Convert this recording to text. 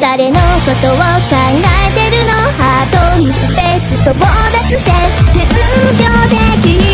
誰のことを考えてるのハートにスペースそうだつして全秒で